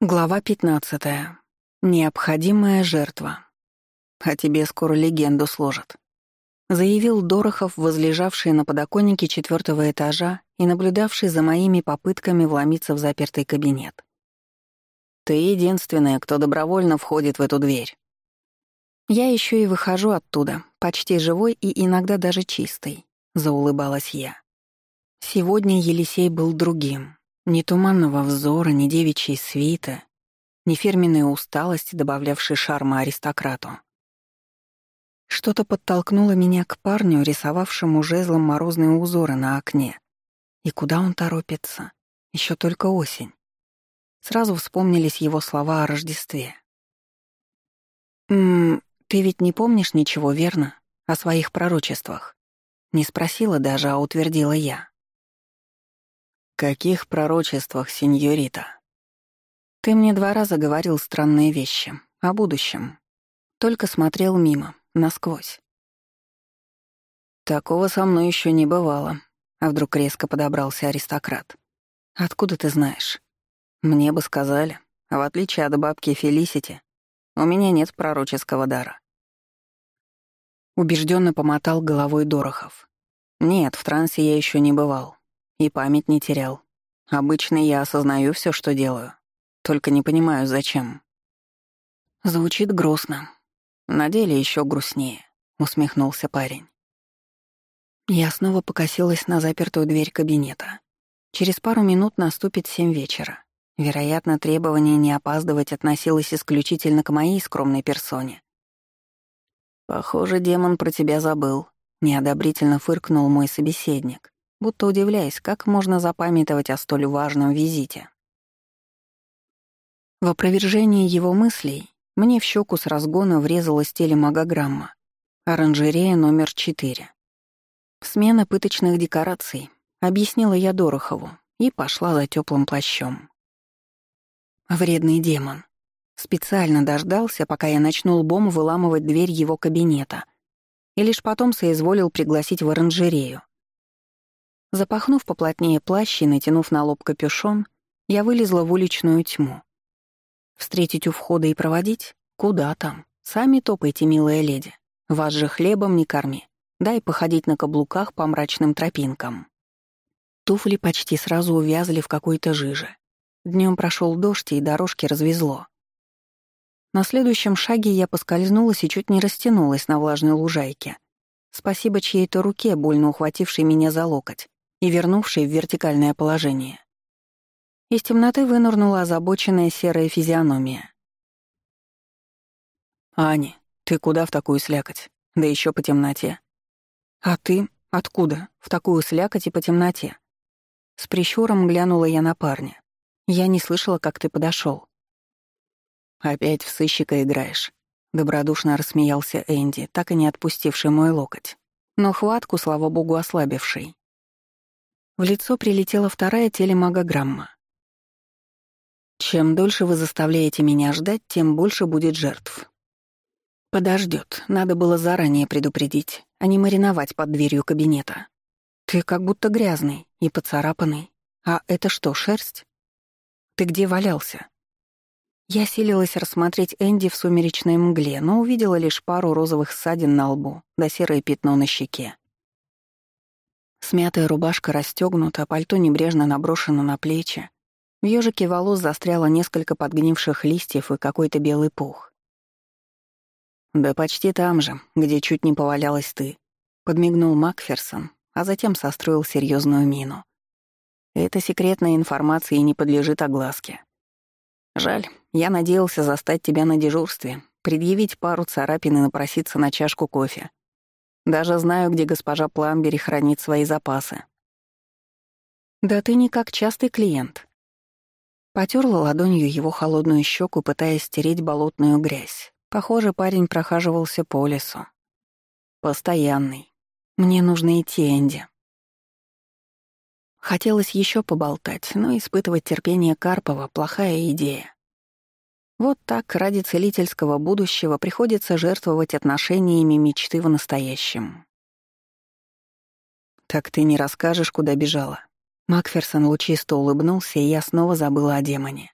Глава 15. Необходимая жертва. «А тебе скоро легенду сложат», — заявил Дорохов, возлежавший на подоконнике четвертого этажа и наблюдавший за моими попытками вломиться в запертый кабинет. «Ты единственная, кто добровольно входит в эту дверь». «Я еще и выхожу оттуда, почти живой и иногда даже чистый», — заулыбалась я. Сегодня Елисей был другим, ни туманного взора, ни девичьей свита, ни фирменной усталости, добавлявшей шарма аристократу. Что-то подтолкнуло меня к парню, рисовавшему жезлом морозные узоры на окне. И куда он торопится? Еще только осень. Сразу вспомнились его слова о Рождестве. «Ммм, ты ведь не помнишь ничего, верно? О своих пророчествах?» Не спросила даже, а утвердила я. «Каких пророчествах, сеньорита?» «Ты мне два раза говорил странные вещи. О будущем. Только смотрел мимо, насквозь». «Такого со мной еще не бывало», — а вдруг резко подобрался аристократ. «Откуда ты знаешь?» «Мне бы сказали. В отличие от бабки Фелисити, у меня нет пророческого дара». Убежденно помотал головой Дорохов. «Нет, в трансе я еще не бывал. И память не терял. Обычно я осознаю все, что делаю. Только не понимаю, зачем. Звучит грустно. На деле еще грустнее, усмехнулся парень. Я снова покосилась на запертую дверь кабинета. Через пару минут наступит семь вечера. Вероятно, требование не опаздывать относилось исключительно к моей скромной персоне. «Похоже, демон про тебя забыл», — неодобрительно фыркнул мой собеседник будто удивляясь, как можно запамятовать о столь важном визите. В опровержении его мыслей мне в щеку с разгона врезалась телемагограмма. Оранжерея номер четыре. Смена пыточных декораций, объяснила я Дорохову, и пошла за теплым плащом. Вредный демон. Специально дождался, пока я начну лбом выламывать дверь его кабинета, и лишь потом соизволил пригласить в оранжерею. Запахнув поплотнее плащ и натянув на лоб капюшон, я вылезла в уличную тьму. Встретить у входа и проводить? Куда там? Сами топайте, милая леди. Вас же хлебом не корми. Дай походить на каблуках по мрачным тропинкам. Туфли почти сразу увязли в какой-то жиже. Днем прошел дождь, и дорожки развезло. На следующем шаге я поскользнулась и чуть не растянулась на влажной лужайке. Спасибо чьей-то руке, больно ухватившей меня за локоть и вернувший в вертикальное положение. Из темноты вынырнула озабоченная серая физиономия. «Ани, ты куда в такую слякоть? Да еще по темноте». «А ты? Откуда? В такую слякоть и по темноте?» С прищуром глянула я на парня. Я не слышала, как ты подошел. «Опять в сыщика играешь», — добродушно рассмеялся Энди, так и не отпустивший мой локоть, но хватку, слава богу, ослабивший. В лицо прилетела вторая телемагограмма. «Чем дольше вы заставляете меня ждать, тем больше будет жертв». «Подождет. Надо было заранее предупредить, а не мариновать под дверью кабинета. Ты как будто грязный и поцарапанный. А это что, шерсть? Ты где валялся?» Я силилась рассмотреть Энди в сумеречной мгле, но увидела лишь пару розовых ссадин на лбу да серое пятно на щеке. Смятая рубашка расстёгнута, пальто небрежно наброшено на плечи. В ёжике волос застряло несколько подгнивших листьев и какой-то белый пух. «Да почти там же, где чуть не повалялась ты», — подмигнул Макферсон, а затем состроил серьезную мину. «Это секретная информация и не подлежит огласке. Жаль, я надеялся застать тебя на дежурстве, предъявить пару царапин и напроситься на чашку кофе. Даже знаю, где госпожа Пламбери хранит свои запасы. Да ты не как частый клиент. Потерла ладонью его холодную щеку, пытаясь стереть болотную грязь. Похоже, парень прохаживался по лесу. Постоянный. Мне нужно идти, Энди. Хотелось еще поболтать, но испытывать терпение Карпова — плохая идея. Вот так ради целительского будущего приходится жертвовать отношениями мечты в настоящем. «Так ты не расскажешь, куда бежала?» Макферсон лучисто улыбнулся, и я снова забыла о демоне.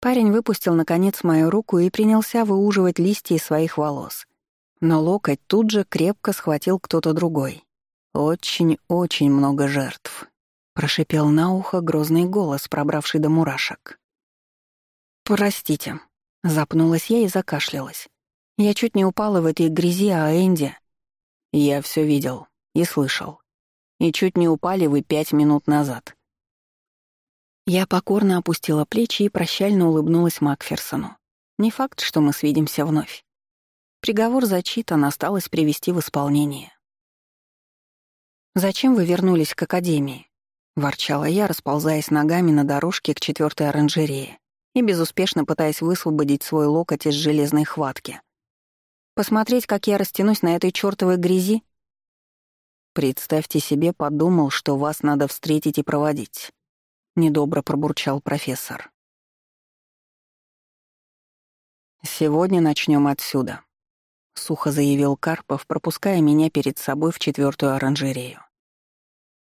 Парень выпустил, наконец, мою руку и принялся выуживать листья из своих волос. Но локоть тут же крепко схватил кто-то другой. «Очень-очень много жертв», — прошипел на ухо грозный голос, пробравший до мурашек. «Простите», — запнулась я и закашлялась. Я чуть не упала в этой грязи, а Энди... Я все видел и слышал. И чуть не упали вы пять минут назад. Я покорно опустила плечи и прощально улыбнулась Макферсону. Не факт, что мы свидимся вновь. Приговор зачитан, осталось привести в исполнение. «Зачем вы вернулись к Академии?» — ворчала я, расползаясь ногами на дорожке к четвертой оранжерее и безуспешно пытаясь высвободить свой локоть из железной хватки. «Посмотреть, как я растянусь на этой чёртовой грязи?» «Представьте себе, подумал, что вас надо встретить и проводить», — недобро пробурчал профессор. «Сегодня начнем отсюда», — сухо заявил Карпов, пропуская меня перед собой в четвертую оранжерею.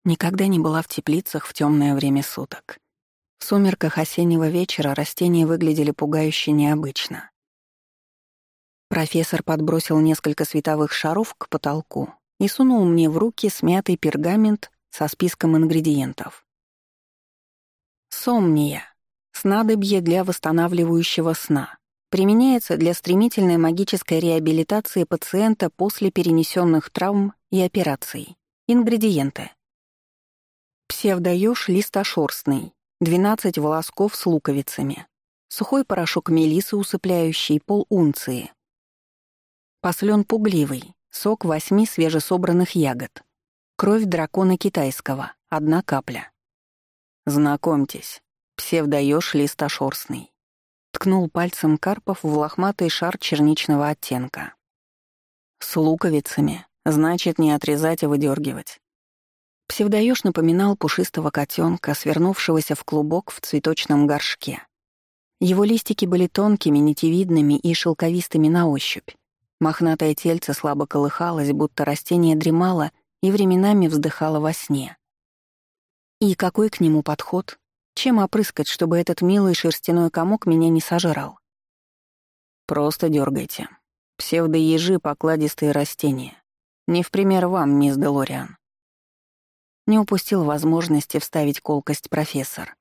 Никогда не была в теплицах в темное время суток. В сумерках осеннего вечера растения выглядели пугающе необычно. Профессор подбросил несколько световых шаров к потолку и сунул мне в руки смятый пергамент со списком ингредиентов. Сомния. Снадобье для восстанавливающего сна. Применяется для стремительной магической реабилитации пациента после перенесенных травм и операций. Ингредиенты. Псевдоёж листошерстный. 12 волосков с луковицами. Сухой порошок мелисы усыпляющий пол унции. Послен пугливый. Сок восьми свежесобранных ягод. Кровь дракона китайского. Одна капля. «Знакомьтесь, псевдоёж листошерстный». Ткнул пальцем Карпов в лохматый шар черничного оттенка. «С луковицами, значит, не отрезать, а выдергивать». Псевдоёж напоминал пушистого котенка, свернувшегося в клубок в цветочном горшке. Его листики были тонкими, нитевидными и шелковистыми на ощупь. Мохнатое тельце слабо колыхалось, будто растение дремало и временами вздыхало во сне. И какой к нему подход? Чем опрыскать, чтобы этот милый шерстяной комок меня не сожрал? Просто дергайте. Псевдоежи — покладистые растения. Не в пример вам, мисс Делориан. Не упустил возможности вставить колкость профессор.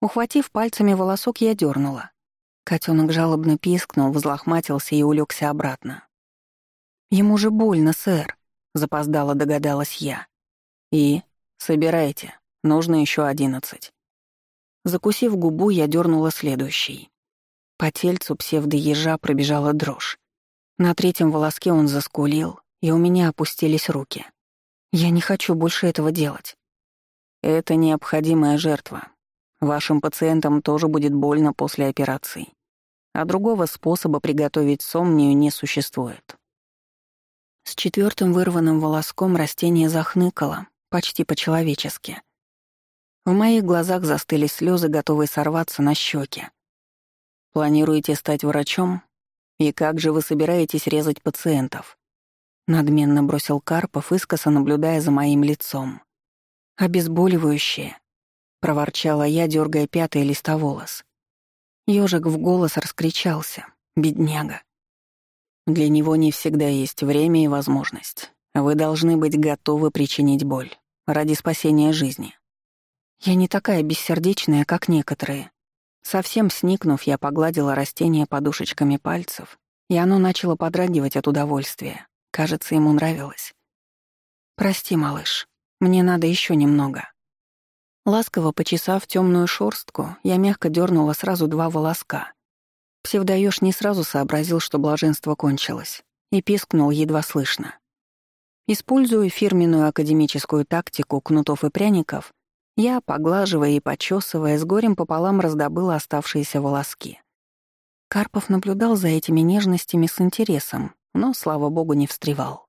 Ухватив пальцами волосок, я дернула. Котенок жалобно пискнул, взлохматился и улегся обратно. «Ему же больно, сэр», — запоздало догадалась я. «И?» «Собирайте. Нужно еще одиннадцать». Закусив губу, я дернула следующий. По тельцу псевдоежа пробежала дрожь. На третьем волоске он заскулил, и у меня опустились руки. Я не хочу больше этого делать. Это необходимая жертва. Вашим пациентам тоже будет больно после операции. А другого способа приготовить сомнию не существует. С четвертым вырванным волоском растение захныкало, почти по-человечески. В моих глазах застыли слезы, готовые сорваться на щеки. Планируете стать врачом? И как же вы собираетесь резать пациентов? Надменно бросил Карпов, искоса наблюдая за моим лицом. «Обезболивающее», — проворчала я, дергая пятый листоволос. Ёжик в голос раскричался. «Бедняга». Для него не всегда есть время и возможность. Вы должны быть готовы причинить боль ради спасения жизни. Я не такая бессердечная, как некоторые. Совсем сникнув, я погладила растение подушечками пальцев, и оно начало подрагивать от удовольствия. Кажется, ему нравилось. «Прости, малыш, мне надо еще немного». Ласково почесав темную шорстку, я мягко дернула сразу два волоска. Псевдоёж не сразу сообразил, что блаженство кончилось, и пискнул едва слышно. Используя фирменную академическую тактику кнутов и пряников, я, поглаживая и почесывая, с горем пополам раздобыла оставшиеся волоски. Карпов наблюдал за этими нежностями с интересом, но, слава богу, не встревал.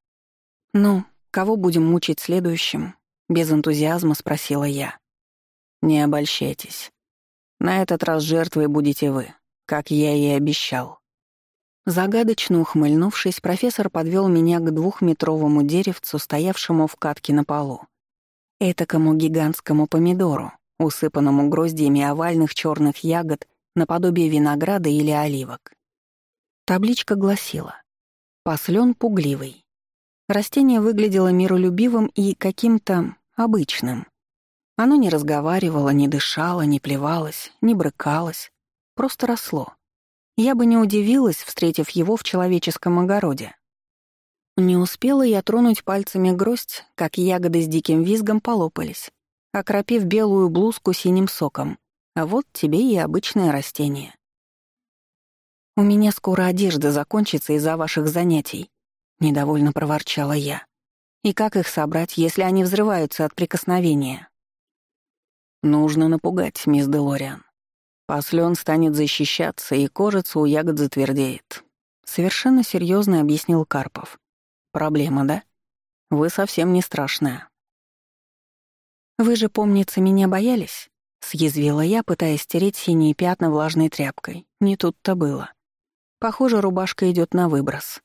«Ну, кого будем мучить следующим?» — без энтузиазма спросила я. «Не обольщайтесь. На этот раз жертвой будете вы, как я и обещал». Загадочно ухмыльнувшись, профессор подвел меня к двухметровому деревцу, стоявшему в катке на полу. Этакому гигантскому помидору, усыпанному гроздьями овальных черных ягод наподобие винограда или оливок. Табличка гласила «Послен пугливый». Растение выглядело миролюбивым и каким-то обычным. Оно не разговаривало, не дышало, не плевалось, не брыкалось, просто росло. Я бы не удивилась, встретив его в человеческом огороде. Не успела я тронуть пальцами гроздь, как ягоды с диким визгом полопались, окропив белую блузку синим соком. А вот тебе и обычное растение. «У меня скоро одежда закончится из-за ваших занятий», — недовольно проворчала я. «И как их собрать, если они взрываются от прикосновения?» «Нужно напугать, мисс Делориан. Послен станет защищаться, и кожица у ягод затвердеет», — совершенно серьезно объяснил Карпов. «Проблема, да? Вы совсем не страшная». «Вы же, помнится, меня боялись?» — съязвила я, пытаясь стереть синие пятна влажной тряпкой. Не тут-то было. Похоже, рубашка идет на выброс.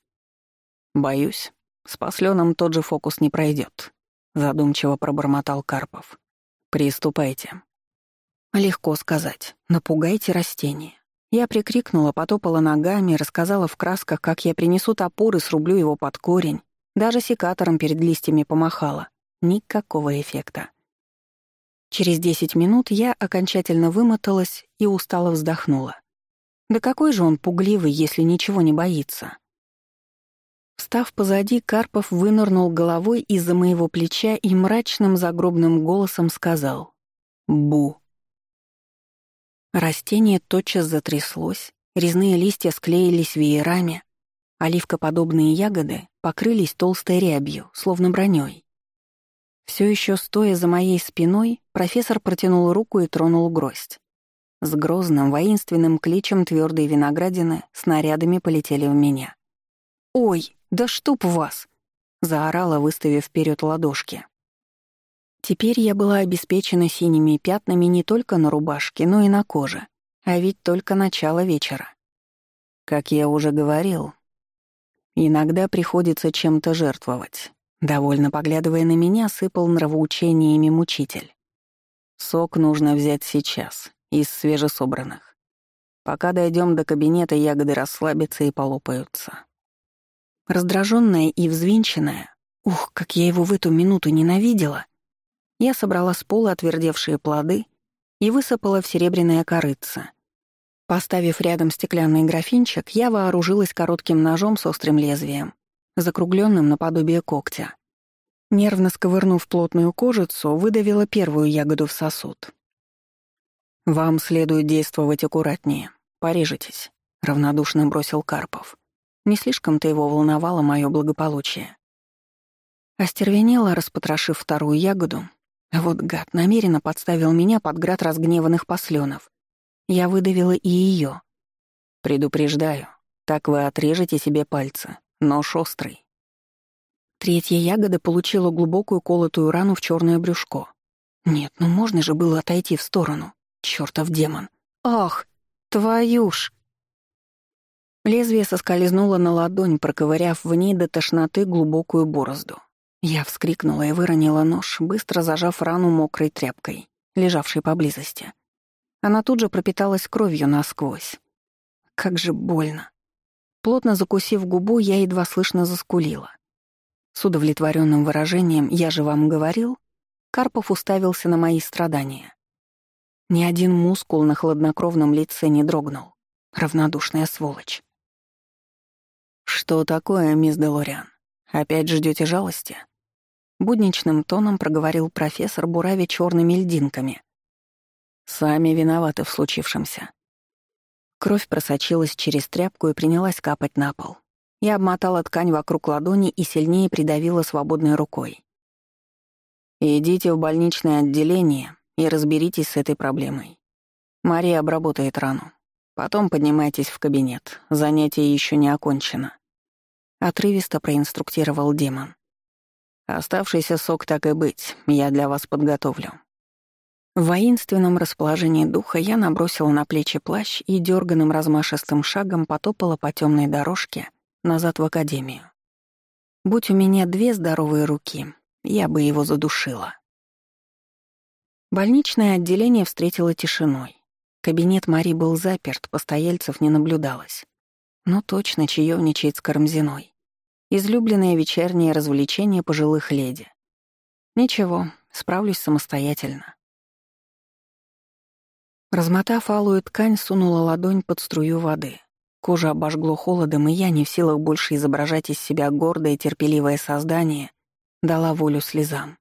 «Боюсь, с посленом тот же фокус не пройдет, задумчиво пробормотал Карпов. «Приступайте». Легко сказать. Напугайте растение. Я прикрикнула, потопала ногами, рассказала в красках, как я принесу топор и срублю его под корень. Даже секатором перед листьями помахала. Никакого эффекта. Через десять минут я окончательно вымоталась и устало вздохнула. Да какой же он пугливый, если ничего не боится? Встав позади, Карпов вынырнул головой из-за моего плеча и мрачным загробным голосом сказал «Бу». Растение тотчас затряслось, резные листья склеились веерами, оливкоподобные ягоды покрылись толстой рябью, словно броней. Все еще стоя за моей спиной, профессор протянул руку и тронул гроздь. С грозным, воинственным кличем твердой виноградины снарядами полетели в меня. «Ой, да чтоб вас!» — заорала, выставив вперед ладошки. Теперь я была обеспечена синими пятнами не только на рубашке, но и на коже. А ведь только начало вечера. Как я уже говорил, иногда приходится чем-то жертвовать. Довольно поглядывая на меня, сыпал нравоучениями мучитель. Сок нужно взять сейчас, из свежесобранных. Пока дойдем до кабинета, ягоды расслабятся и полопаются. Раздраженная и взвинченная, ух, как я его в эту минуту ненавидела, я собрала с пола отвердевшие плоды и высыпала в серебряное корыце. Поставив рядом стеклянный графинчик, я вооружилась коротким ножом с острым лезвием, закругленным наподобие когтя. Нервно сковырнув плотную кожицу, выдавила первую ягоду в сосуд. «Вам следует действовать аккуратнее. Порежетесь», — равнодушно бросил Карпов. Не слишком-то его волновало мое благополучие. Остервенело, распотрошив вторую ягоду, вот гад намеренно подставил меня под град разгневанных посленов. Я выдавила и ее. «Предупреждаю, так вы отрежете себе пальцы. Нож острый». Третья ягода получила глубокую колотую рану в черное брюшко. Нет, ну можно же было отойти в сторону. Чёртов демон. Ах, твою ж! Лезвие соскользнуло на ладонь, проковыряв в ней до тошноты глубокую борозду. Я вскрикнула и выронила нож, быстро зажав рану мокрой тряпкой, лежавшей поблизости. Она тут же пропиталась кровью насквозь. Как же больно. Плотно закусив губу, я едва слышно заскулила. С удовлетворенным выражением «я же вам говорил», Карпов уставился на мои страдания. Ни один мускул на хладнокровном лице не дрогнул. Равнодушная сволочь. «Что такое, мисс Делориан? Опять ждете жалости?» Будничным тоном проговорил профессор, бурави черными льдинками. «Сами виноваты в случившемся». Кровь просочилась через тряпку и принялась капать на пол. Я обмотала ткань вокруг ладони и сильнее придавила свободной рукой. «Идите в больничное отделение и разберитесь с этой проблемой. Мария обработает рану. Потом поднимайтесь в кабинет. Занятие еще не окончено. Отрывисто проинструктировал демон. Оставшийся сок так и быть, я для вас подготовлю. В воинственном расположении духа я набросила на плечи плащ и дерганым размашистым шагом потопала по темной дорожке назад в академию. Будь у меня две здоровые руки, я бы его задушила. Больничное отделение встретило тишиной. Кабинет Мари был заперт, постояльцев не наблюдалось. Но точно чаевничает с Карамзиной. Излюбленное вечернее развлечение пожилых леди. Ничего, справлюсь самостоятельно. Размотав алую ткань, сунула ладонь под струю воды. Кожа обожгло холодом, и я, не в силах больше изображать из себя гордое терпеливое создание, дала волю слезам.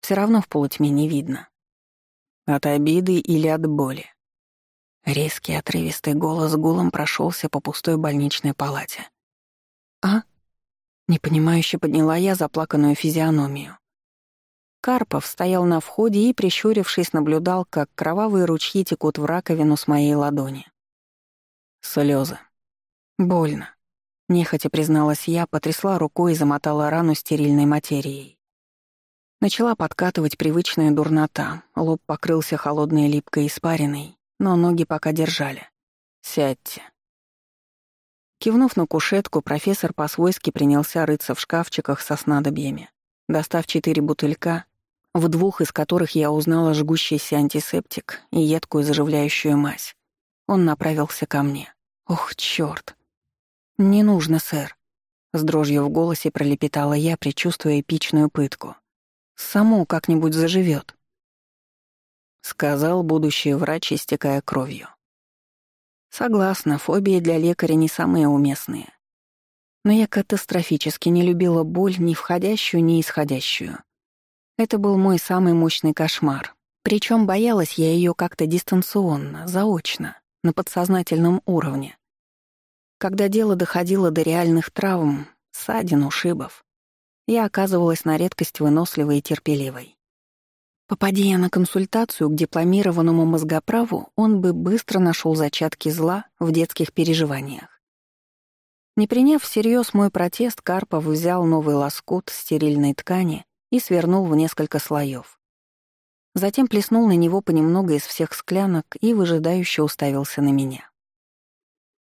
Все равно в полутьме не видно. От обиды или от боли. Резкий отрывистый голос гулом прошелся по пустой больничной палате. «А?» Непонимающе подняла я заплаканную физиономию. Карпов стоял на входе и, прищурившись, наблюдал, как кровавые ручьи текут в раковину с моей ладони. Слезы. Больно. Нехотя призналась я, потрясла рукой и замотала рану стерильной материей. Начала подкатывать привычная дурнота, лоб покрылся холодной липкой испариной, но ноги пока держали. «Сядьте». Кивнув на кушетку, профессор по-свойски принялся рыться в шкафчиках со снадобьями. Достав четыре бутылька, в двух из которых я узнала жгущийся антисептик и едкую заживляющую мазь, он направился ко мне. «Ох, чёрт!» «Не нужно, сэр», — с дрожью в голосе пролепетала я, предчувствуя эпичную пытку. «Само как-нибудь заживёт» сказал будущий врач, истекая кровью. Согласна, фобии для лекаря не самые уместные. Но я катастрофически не любила боль ни входящую, ни исходящую. Это был мой самый мощный кошмар. Причем боялась я ее как-то дистанционно, заочно, на подсознательном уровне. Когда дело доходило до реальных травм, ссадин, ушибов, я оказывалась на редкость выносливой и терпеливой. Попадя на консультацию к дипломированному мозгоправу, он бы быстро нашел зачатки зла в детских переживаниях. Не приняв всерьез мой протест, Карпов взял новый лоскут стерильной ткани и свернул в несколько слоев. Затем плеснул на него понемногу из всех склянок и выжидающе уставился на меня.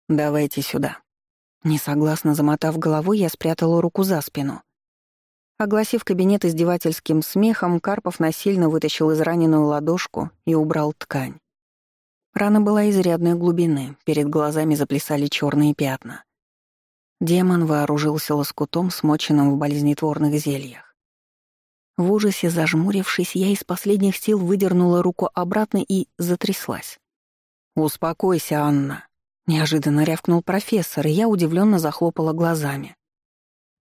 «Давайте сюда». Несогласно замотав головой, я спрятала руку за спину — Огласив кабинет издевательским смехом, Карпов насильно вытащил израненную ладошку и убрал ткань. Рана была изрядной глубины, перед глазами заплясали черные пятна. Демон вооружился лоскутом, смоченным в болезнетворных зельях. В ужасе зажмурившись, я из последних сил выдернула руку обратно и затряслась. «Успокойся, Анна», — неожиданно рявкнул профессор, и я удивленно захлопала глазами.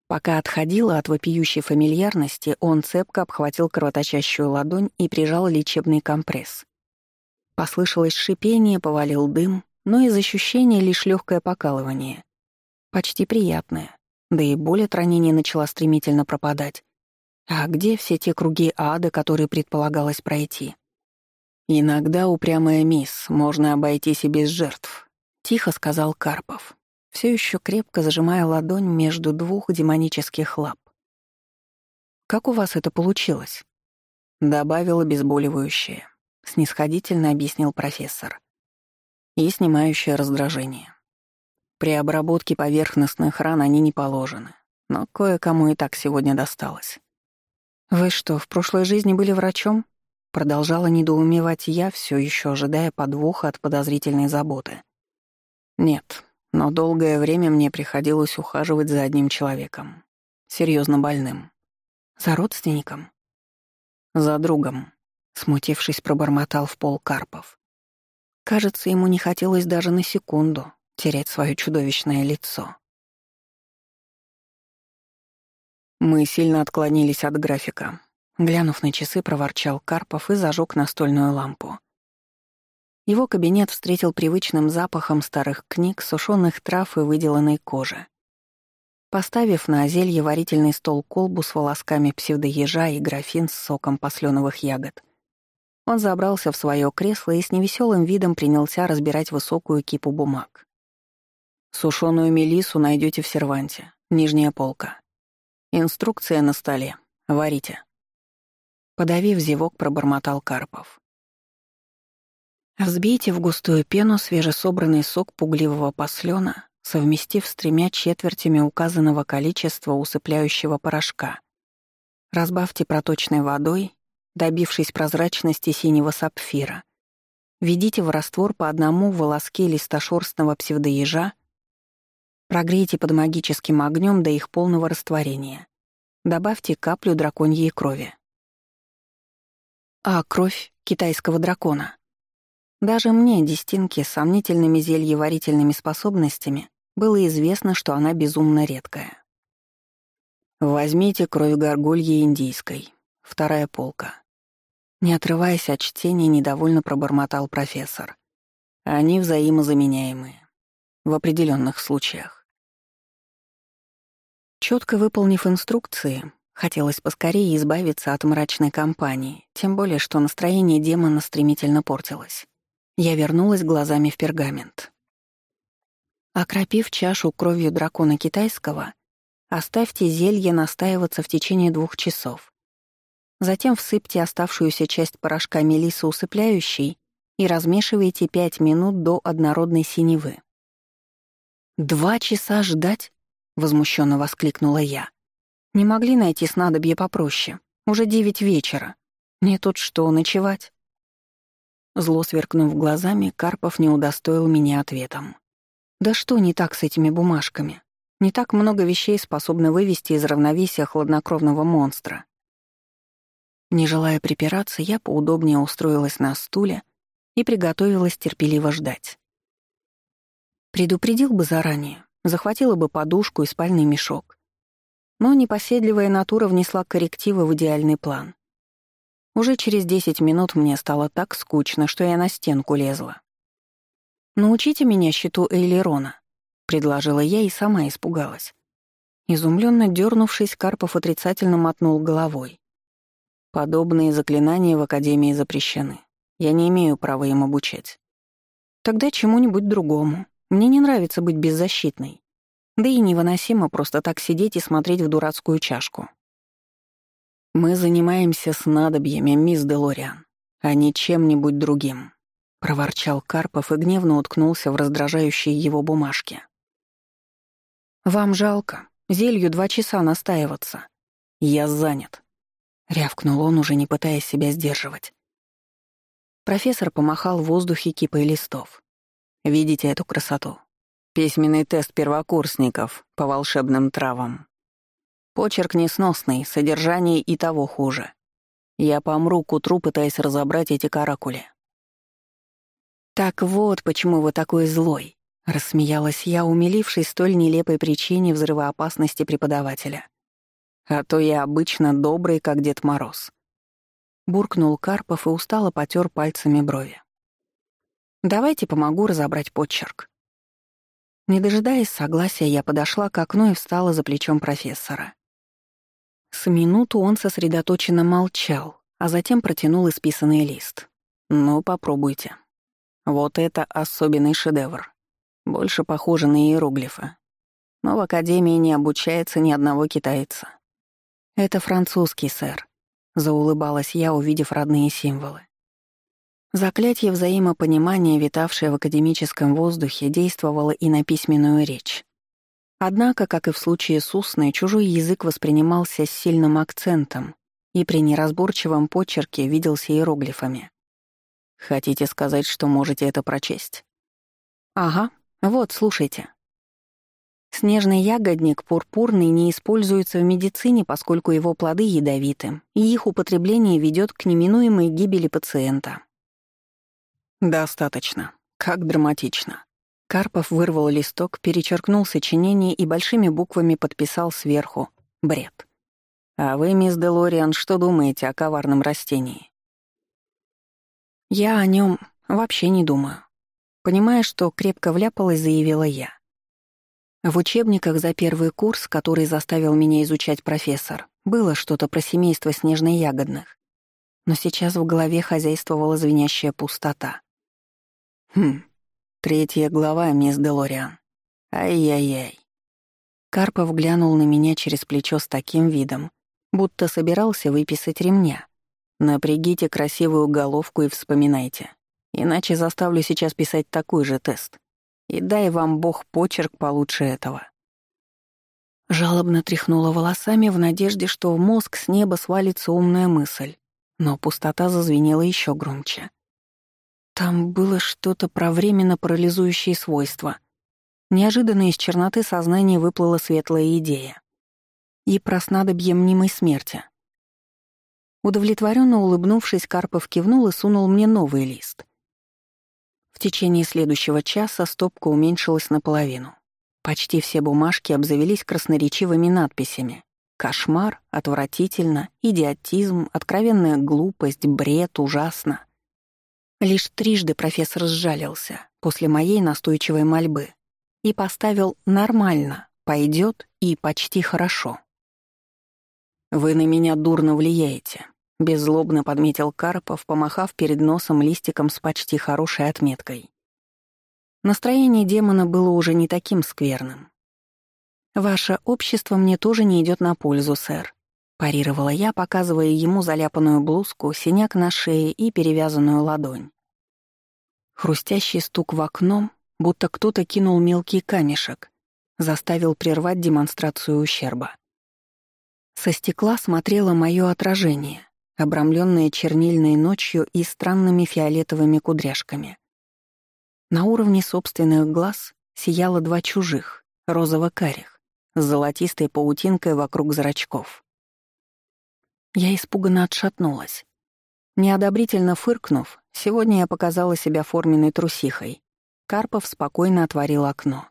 Пока отходила от вопиющей фамильярности, он цепко обхватил кровоточащую ладонь и прижал лечебный компресс. Послышалось шипение, повалил дым, но из ощущения лишь легкое покалывание. Почти приятное. Да и боль от ранения начала стремительно пропадать. А где все те круги ада, которые предполагалось пройти? «Иногда, упрямая мисс, можно обойтись и без жертв», — тихо сказал Карпов все еще крепко зажимая ладонь между двух демонических лап. «Как у вас это получилось?» Добавил обезболивающее. Снисходительно объяснил профессор. И снимающее раздражение. При обработке поверхностных ран они не положены, но кое-кому и так сегодня досталось. «Вы что, в прошлой жизни были врачом?» Продолжала недоумевать я, все еще ожидая подвоха от подозрительной заботы. «Нет, но долгое время мне приходилось ухаживать за одним человеком. серьезно больным. За родственником? За другом. Смутившись, пробормотал в пол Карпов. Кажется, ему не хотелось даже на секунду терять свое чудовищное лицо. Мы сильно отклонились от графика. Глянув на часы, проворчал Карпов и зажег настольную лампу. Его кабинет встретил привычным запахом старых книг, сушеных трав и выделанной кожи. Поставив на зелье варительный стол колбу с волосками псевдоежа и графин с соком посленовых ягод, он забрался в свое кресло и с невеселым видом принялся разбирать высокую кипу бумаг. Сушеную мелису найдете в серванте, нижняя полка. Инструкция на столе. Варите. Подавив зевок, пробормотал Карпов. Взбейте в густую пену свежесобранный сок пугливого послена, совместив с тремя четвертями указанного количества усыпляющего порошка. Разбавьте проточной водой, добившись прозрачности синего сапфира. Введите в раствор по одному волоске листошерстного псевдоежа, прогрейте под магическим огнем до их полного растворения. Добавьте каплю драконьей крови. А кровь китайского дракона. Даже мне, дестинке, с сомнительными зельеварительными способностями, было известно, что она безумно редкая. «Возьмите кровь горгульи индийской. Вторая полка». Не отрываясь от чтения, недовольно пробормотал профессор. Они взаимозаменяемые. В определенных случаях. Четко выполнив инструкции, хотелось поскорее избавиться от мрачной компании, тем более что настроение демона стремительно портилось. Я вернулась глазами в пергамент. Окропив чашу кровью дракона китайского, оставьте зелье настаиваться в течение двух часов. Затем всыпьте оставшуюся часть порошка мелисы усыпляющей и размешивайте пять минут до однородной синевы. «Два часа ждать?» — возмущенно воскликнула я. «Не могли найти снадобье попроще. Уже девять вечера. Мне тут что, ночевать?» Зло сверкнув глазами, Карпов не удостоил меня ответом. «Да что не так с этими бумажками? Не так много вещей способны вывести из равновесия хладнокровного монстра. Не желая припираться, я поудобнее устроилась на стуле и приготовилась терпеливо ждать. Предупредил бы заранее, захватила бы подушку и спальный мешок. Но непоседливая натура внесла коррективы в идеальный план. Уже через десять минут мне стало так скучно, что я на стенку лезла. «Научите меня счету Эйлерона», — предложила я и сама испугалась. Изумленно дернувшись, Карпов отрицательно мотнул головой. Подобные заклинания в Академии запрещены. Я не имею права им обучать. Тогда чему-нибудь другому. Мне не нравится быть беззащитной. Да и невыносимо просто так сидеть и смотреть в дурацкую чашку. Мы занимаемся снадобьями, мисс Делориан, а не чем-нибудь другим, — проворчал Карпов и гневно уткнулся в раздражающие его бумажки. «Вам жалко. Зелью два часа настаиваться. Я занят», — рявкнул он, уже не пытаясь себя сдерживать. Профессор помахал в воздухе кипой листов. «Видите эту красоту? Письменный тест первокурсников по волшебным травам. Почерк несносный, содержание и того хуже. Я помру к утру, пытаясь разобрать эти каракули». «Так вот, почему вы такой злой», — рассмеялась я, умилившись столь нелепой причине взрывоопасности преподавателя. А то я обычно добрый, как Дед Мороз. Буркнул Карпов и устало потер пальцами брови. «Давайте помогу разобрать почерк». Не дожидаясь согласия, я подошла к окну и встала за плечом профессора. С минуту он сосредоточенно молчал, а затем протянул исписанный лист. «Ну, попробуйте. Вот это особенный шедевр. Больше похоже на иероглифы. Но в Академии не обучается ни одного китайца. «Это французский, сэр», — заулыбалась я, увидев родные символы. Заклятие взаимопонимания, витавшее в академическом воздухе, действовало и на письменную речь. Однако, как и в случае с устной, чужой язык воспринимался с сильным акцентом и при неразборчивом почерке виделся иероглифами. «Хотите сказать, что можете это прочесть?» «Ага, вот, слушайте», Снежный ягодник пурпурный не используется в медицине, поскольку его плоды ядовиты, и их употребление ведет к неминуемой гибели пациента. «Достаточно. Как драматично». Карпов вырвал листок, перечеркнул сочинение и большими буквами подписал сверху «Бред». «А вы, мисс Делориан, что думаете о коварном растении?» «Я о нем вообще не думаю». Понимая, что крепко вляпалась, заявила я. В учебниках за первый курс, который заставил меня изучать профессор, было что-то про семейство снежно-ягодных. Но сейчас в голове хозяйствовала звенящая пустота. Хм, третья глава, мисс Делориан. Ай-яй-яй. Карпов глянул на меня через плечо с таким видом, будто собирался выписать ремня. Напрягите красивую головку и вспоминайте. Иначе заставлю сейчас писать такой же тест. И дай вам Бог почерк получше этого. Жалобно тряхнула волосами в надежде, что в мозг с неба свалится умная мысль, но пустота зазвенела еще громче. Там было что-то про временно парализующие свойства. Неожиданно из черноты сознания выплыла светлая идея. И про снадобье мнимой смерти. Удовлетворенно улыбнувшись, Карпов кивнул и сунул мне новый лист. В течение следующего часа стопка уменьшилась наполовину. Почти все бумажки обзавелись красноречивыми надписями. Кошмар, отвратительно, идиотизм, откровенная глупость, бред, ужасно. Лишь трижды профессор сжалился после моей настойчивой мольбы и поставил «нормально», «пойдет» и «почти хорошо». «Вы на меня дурно влияете», — беззлобно подметил Карпов, помахав перед носом листиком с почти хорошей отметкой. Настроение демона было уже не таким скверным. «Ваше общество мне тоже не идет на пользу, сэр», — парировала я, показывая ему заляпанную блузку, синяк на шее и перевязанную ладонь. Хрустящий стук в окно, будто кто-то кинул мелкий камешек, заставил прервать демонстрацию ущерба. Со стекла смотрело мое отражение, обрамленное чернильной ночью и странными фиолетовыми кудряшками. На уровне собственных глаз сияло два чужих, розово-карих, с золотистой паутинкой вокруг зрачков. Я испуганно отшатнулась. Неодобрительно фыркнув, сегодня я показала себя форменной трусихой. Карпов спокойно отворил окно.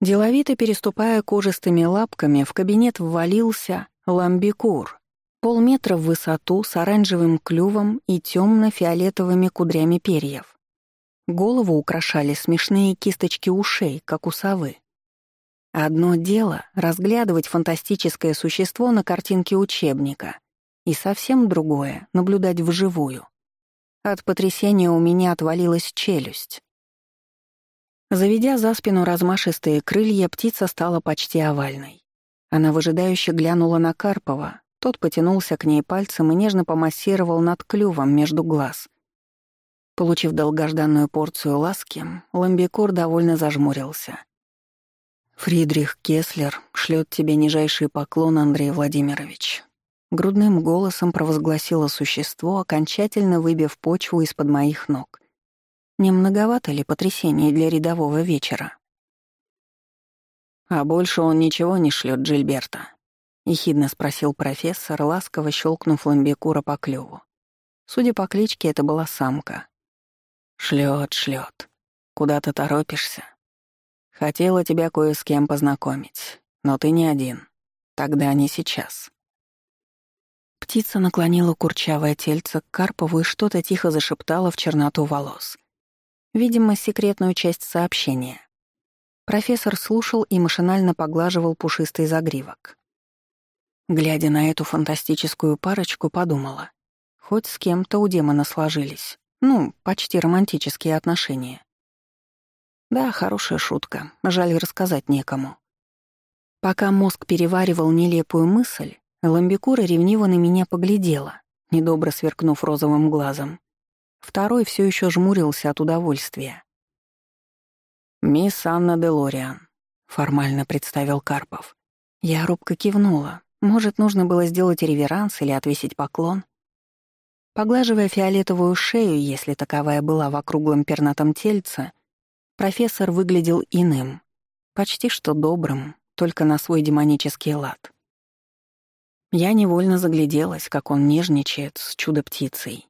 Деловито переступая кожистыми лапками, в кабинет ввалился ламбикур. Полметра в высоту, с оранжевым клювом и темно-фиолетовыми кудрями перьев. Голову украшали смешные кисточки ушей, как у совы. Одно дело — разглядывать фантастическое существо на картинке учебника, и совсем другое — наблюдать вживую. От потрясения у меня отвалилась челюсть. Заведя за спину размашистые крылья, птица стала почти овальной. Она выжидающе глянула на Карпова, тот потянулся к ней пальцем и нежно помассировал над клювом между глаз. Получив долгожданную порцию ласки, Ламбикур довольно зажмурился. «Фридрих Кеслер шлет тебе нижайший поклон, Андрей Владимирович». Грудным голосом провозгласило существо, окончательно выбив почву из-под моих ног. Не многовато ли потрясений для рядового вечера? «А больше он ничего не шлет Джильберта?» — ехидно спросил профессор, ласково щелкнув ламбекура по клюву. Судя по кличке, это была самка. Шлет, шлет. Куда ты торопишься? Хотела тебя кое с кем познакомить, но ты не один. Тогда не сейчас». Птица наклонила курчавое тельце к Карпову и что-то тихо зашептала в черноту волос. Видимо, секретную часть сообщения. Профессор слушал и машинально поглаживал пушистый загривок. Глядя на эту фантастическую парочку, подумала. Хоть с кем-то у демона сложились. Ну, почти романтические отношения. Да, хорошая шутка. Жаль рассказать некому. Пока мозг переваривал нелепую мысль, Ламбикура ревниво на меня поглядела, недобро сверкнув розовым глазом. Второй все еще жмурился от удовольствия. «Мисс Анна Делориан», — формально представил Карпов. Я робко кивнула. Может, нужно было сделать реверанс или отвесить поклон? Поглаживая фиолетовую шею, если таковая была в округлом пернатом тельце, профессор выглядел иным, почти что добрым, только на свой демонический лад. Я невольно загляделась, как он нежничает с чудо-птицей.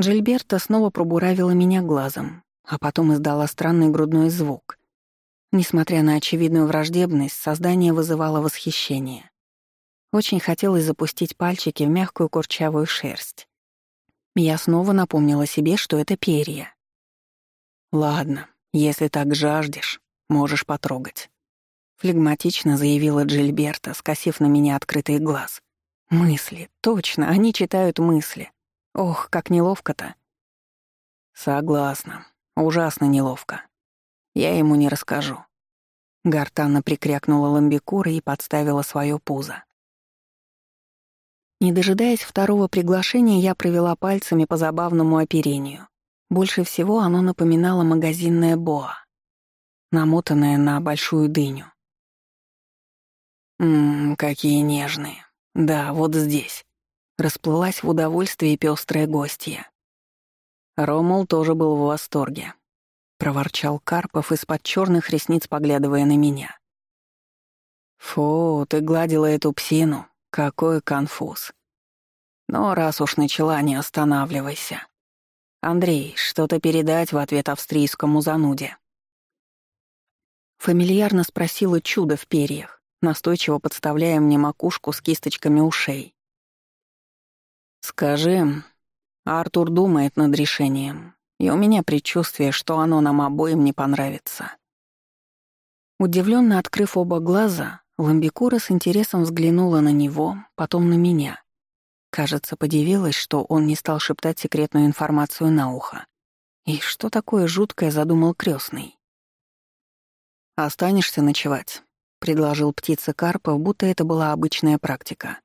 Джильберта снова пробуравила меня глазом, а потом издала странный грудной звук. Несмотря на очевидную враждебность, создание вызывало восхищение. Очень хотелось запустить пальчики в мягкую курчавую шерсть. Я снова напомнила себе, что это перья. «Ладно, если так жаждешь, можешь потрогать», — флегматично заявила Джильберта, скосив на меня открытый глаз. «Мысли, точно, они читают мысли. Ох, как неловко-то». «Согласна, ужасно неловко. Я ему не расскажу». Гортанно прикрякнула ламбикура и подставила свое пузо. Не дожидаясь второго приглашения, я провела пальцами по забавному оперению. Больше всего оно напоминало магазинное боа, намотанное на большую дыню. «Ммм, какие нежные. Да, вот здесь». Расплылась в удовольствии пёстрая гостья. Ромул тоже был в восторге. Проворчал Карпов из-под черных ресниц, поглядывая на меня. «Фу, ты гладила эту псину. Какой конфуз. Но раз уж начала, не останавливайся. Андрей, что-то передать в ответ австрийскому зануде?» Фамильярно спросила чудо в перьях, настойчиво подставляя мне макушку с кисточками ушей. «Скажи, Артур думает над решением, и у меня предчувствие, что оно нам обоим не понравится». Удивленно открыв оба глаза, Ламбикура с интересом взглянула на него, потом на меня. Кажется, подивилась, что он не стал шептать секретную информацию на ухо. И что такое жуткое задумал крестный? «Останешься ночевать», — предложил птица Карпов, будто это была обычная практика.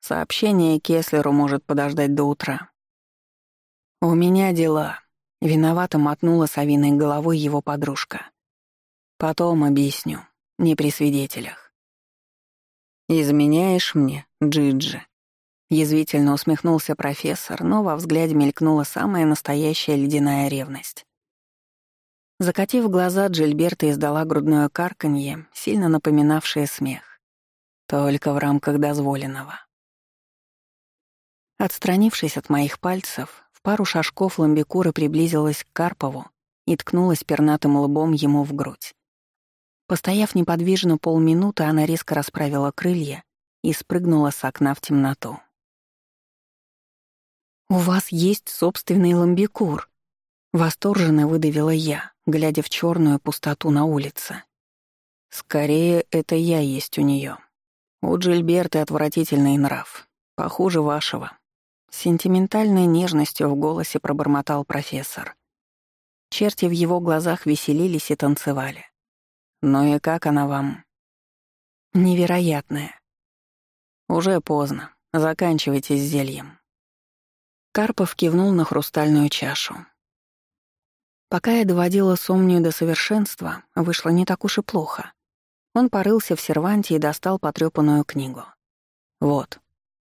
«Сообщение Кеслеру может подождать до утра». «У меня дела», — виновато мотнула совиной головой его подружка. «Потом объясню, не при свидетелях». «Изменяешь мне, Джиджи?» Язвительно усмехнулся профессор, но во взгляде мелькнула самая настоящая ледяная ревность. Закатив глаза, Джильберта издала грудное карканье, сильно напоминавшее смех. Только в рамках дозволенного. Отстранившись от моих пальцев, в пару шажков ламбикура приблизилась к Карпову и ткнулась пернатым лбом ему в грудь. Постояв неподвижно полминуты, она резко расправила крылья и спрыгнула с окна в темноту. «У вас есть собственный ламбикур», — восторженно выдавила я глядя в черную пустоту на улице. Скорее, это я есть у нее. У Джильберты отвратительный нрав, похуже вашего. С сентиментальной нежностью в голосе пробормотал профессор. Черти в его глазах веселились и танцевали. «Ну и как она вам?» «Невероятная». «Уже поздно. Заканчивайте с зельем». Карпов кивнул на хрустальную чашу. Пока я доводила Сомнию до совершенства, вышло не так уж и плохо. Он порылся в серванте и достал потрёпанную книгу. Вот.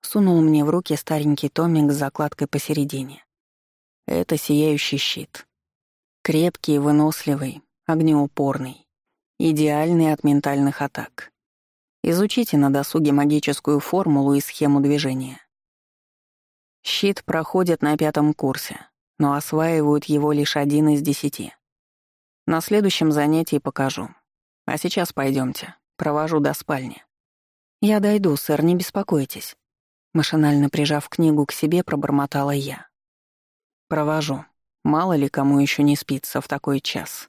Сунул мне в руки старенький томик с закладкой посередине. Это сияющий щит. Крепкий, выносливый, огнеупорный. Идеальный от ментальных атак. Изучите на досуге магическую формулу и схему движения. Щит проходит на пятом курсе но осваивают его лишь один из десяти. На следующем занятии покажу. А сейчас пойдемте, провожу до спальни. Я дойду, сэр, не беспокойтесь. Машинально прижав книгу к себе, пробормотала я. Провожу. Мало ли кому еще не спится в такой час.